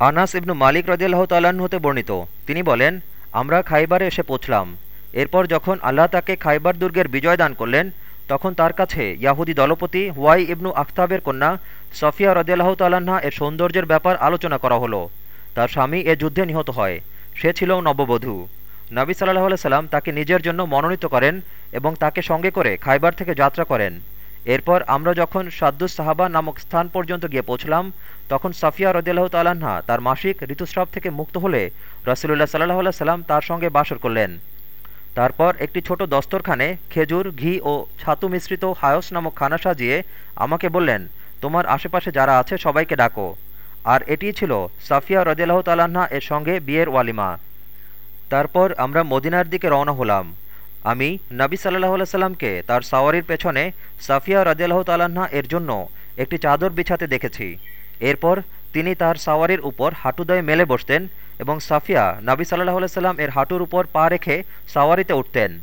আনাস ইবনু মালিক রদিয়াল্লাহ তাল্লাহ্ন হতে বর্ণিত। তিনি বলেন, আমরা খাইবারে এসে পৌঁছলাম। এরপর যখন আল্লাহ তাকে খাইবার দুর্গের বিজয় দান করলেন, তখন তার কাছে ইয়াহুদি দলপতি হুয়াই ইবনু আখতাবের কন্যা সফিয়া রদিয়াল্লাহ তাল্লাহা এর সৌন্দর্যের ব্যাপার আলোচনা করা হলো। তার স্বামী এ যুদ্ধে নিহত হয়। সে ছিল নববধূ। নবী সাল্লাহ সাল্লাম তাকে নিজের জন্য মনোনীত করেন এবং তাকে সঙ্গে করে খাইবার থেকে যাত্রা করেন। এরপর আমরা যখন সাদ্দুস সাহাবা নামক স্থান পর্যন্ত গিয়ে পৌঁছলাম, তখন সাফিয়া রদিয়াল্লাহ তাল্লাহা তার মাসিক ঋতুস্রাব থেকে মুক্ত হলে রসুল্লাহ সাল্লাহ সাল্লাম তার সঙ্গে বাসর করলেন। তারপর একটি ছোট দস্তরখানে খেজুর, ঘি ও ছাতু মিশ্রিত হায়স নামক খানা সাজিয়ে আমাকে বললেন, তোমার আশেপাশে যারা আছে সবাইকে ডাকো। আর এটি ছিল সাফিয়া রদিয়াল্লাহ তাল্লাহা এর সঙ্গে বিয়ের ওয়ালিমা। তারপর আমরা মদিনার দিকে রওনা হলাম। আমি নাবি সাল্লাহ সাল্লামকে তার সাওয়ারির পেছনে সাফিয়া রাজিয়াল্লাহ তাল্না এর জন্য একটি চাদর বিছাতে দেখেছি। এরপর তিনি তার সাওয়ারির উপর হাঁটুদয়ে মেলে বসতেন এবং সাফিয়া নাবি সাল্লাহ সাল্লাম এর হাঁটুর উপর পা রেখে সাওয়ারিতে উঠতেন।